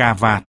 cà vạt.